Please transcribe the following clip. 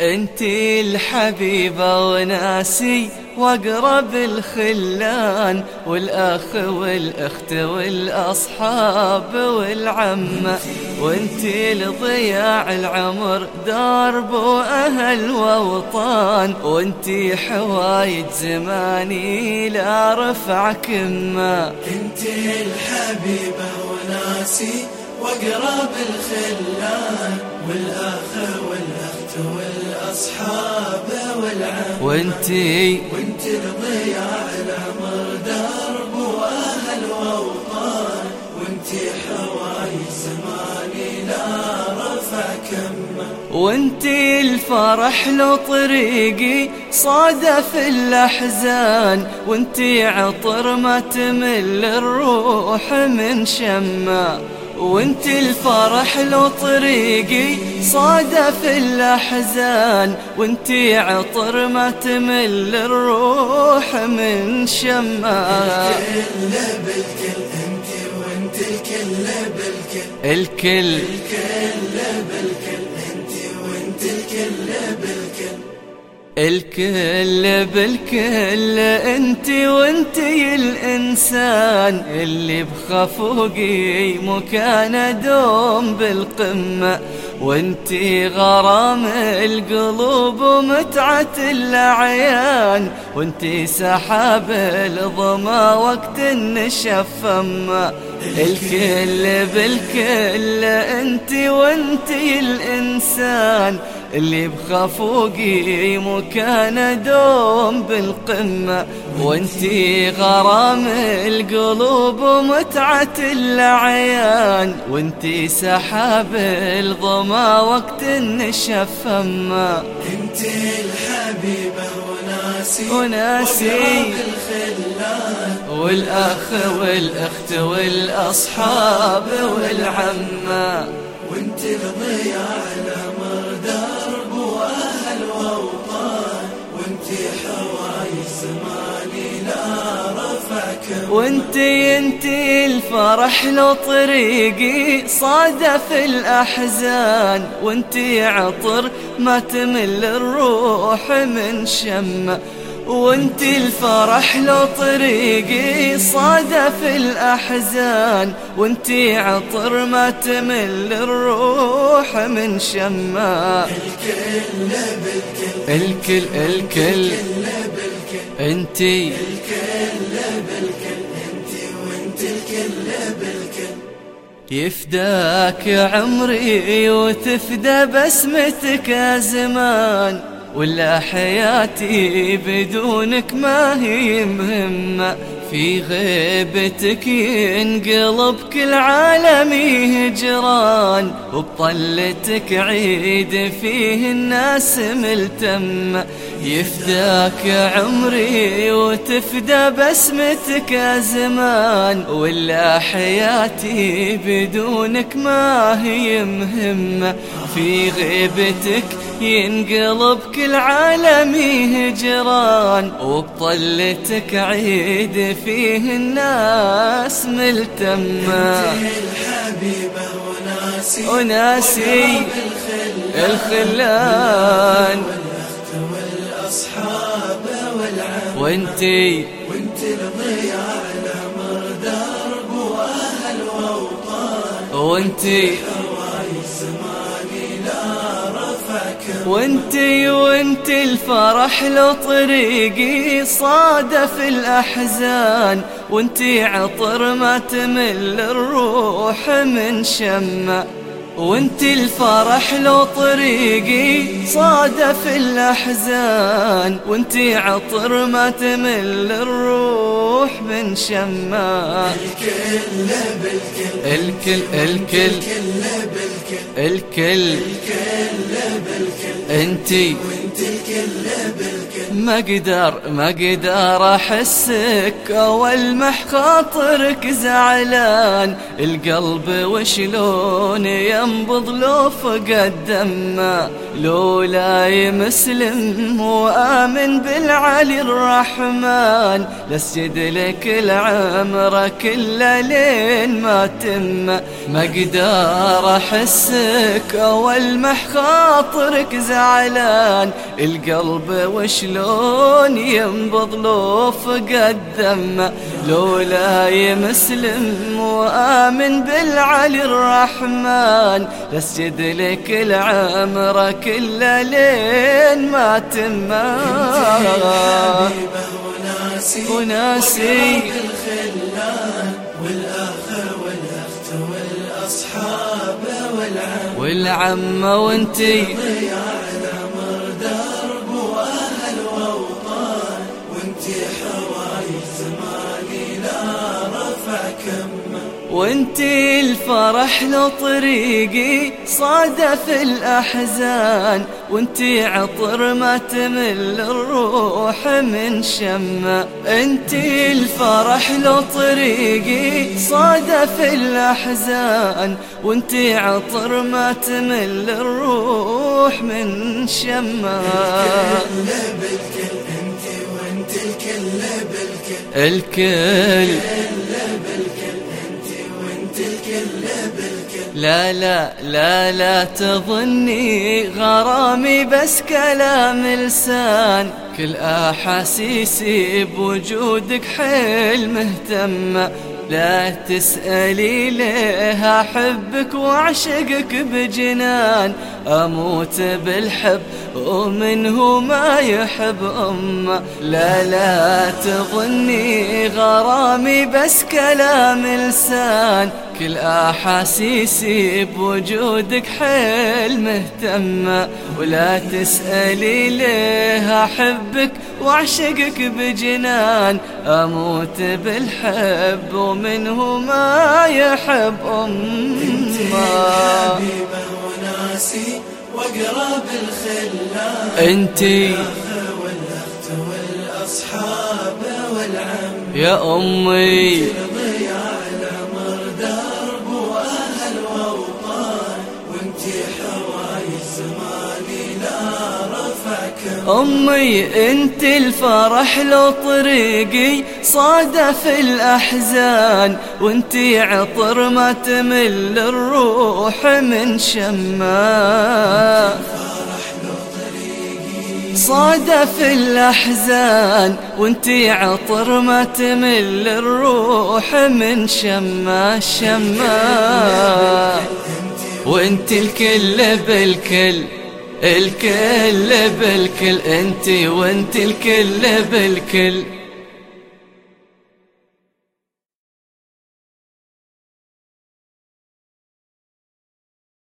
انتي الحبيبة وناسي واقرب الخلان والأخ والأخت والأصحاب والعمة. وانتي لضياع العمر درب وأهل واوطان وانتي حوايج زماني لا رفع كمة. انتي الحبيبة وناسي واقرب الخلان. والاصحاب والعم. وانتي وأنت لضياع العمر درب واهل وأوطان. وأنت حواي زماني لا رفع كمه وانتي الفرح لو طريقي صادف الأحزان. وانتي عطر ما تمل الروح من شمة. وانت الفرح لو طريقي صادف الأحزان وانت عطر ما تمل الروح من شمال. الكل بالكل انت وانت الكل بالكل الكل الكل بالكل انت وانت الكل بالكل الكل بالكل أنت وانتي الإنسان. اللي بخفوقي مكان دوم بالقمة. وانتي غرام القلوب ومتعة الأعيان. وانتي سحاب الظما وقت النشف فما. الكل بالكل انتي وانتي الإنسان اللي بخفوقي مكان دوم بالقمة وانتي غرام القلوب ومتعة العيان وانتي سحاب الظما وقت النشف فما. أنت الحبيبة وناسي والأخ والأخت والأصحاب والعمة. وانت لضياع العمر درب واهل وأوطان. وانت وانتي انتي الفرح لو طريقي صادف الاحزان وانتي عطر ما تمل الروح من شمه وانتي الفرح لو طريقي صادف الاحزان وانتي عطر ما تمل الروح من شمه الكل الكل الكل الكل انتي يفداك عمري وتفدى بسمتك زمان ولا حياتي بدونك ما هي مهمة. في غيبتك ينقلب كل عالمي هجران وبطلتك عيد فيه الناس ملتمة يفداك عمري وتفدى بسمتك زمان ولا حياتي بدونك ما هي مهمة في غيبتك ينقلب كل عالمي هجران وبطلتك عيد فيه الناس ملتمة. الحبيبة وناسي وناسي الخلان. الخلان والاخت والاصحاب والعم وانتي وانت لضياع العمر درب واهل واوطان وانتي هواي زماني لا وانتي وانتي الفرح لو طريقي صادف الأحزان وانتي عطر ما تمل الروح من شمة. وانتي الفرح لو طريقي صادف الأحزان وانتي عطر ما تمل الروح من شمه الكل بالكل الكل الكل الكل بالكل الكل الكل بالكل انتي وانت الكل بالكل ما أقدر ما أقدر احسك والمح خاطرك زعلان. القلب وشلون يا ينبض لو فقد دمه. لولا مسلم وآمن بالعلي الرحمن. لسجد لك العمر كله لين ما تم. مقدار احسك والمح خاطرك زعلان. القلب وشلون ينبض لو فقد دمه. لولا مسلم وآمن بالعلي الرحمن. لسجد لك العمر كله لين ما تم. وناسي الخلان والآخر والأخت والأصحاب والعم والعم وانتي. كمه وانتي الفرح لو طريقي صادف الأحزان وانتي عطر ما تمل الروح من شمه انتي الفرح لو طريقي صادف الأحزان وانتي عطر ما تمل الروح من شمه وانت الكل بالكل الكل لا لا لا لا تظني غرامي بس كلام لسان. كل احاسيسي بوجودك حيل مهتمة. لا تسألي ليه أحبك وأعشقك بجنان. أموت بالحب ومنه ما يحب أمه. لا لا تظني غرامي بس كلام لسان. كل أحاسيسي بوجودك حيل مهتمة ولا تسألي ليه أحبك وأعشقك بجنان. أموت بالحب ومنه ما يحب أمه. واقرب الخلان انتي والأخت والأصحاب والعم يا أمي أمي أنت الفرح لو طريقي صادف الأحزان وأنت عطر ما تمل الروح من شما. صادف الأحزان وأنت عطر ما تمل الروح من شما شما. وانت الكل بالكل الكل بالكل انت وانت الكل بالكل.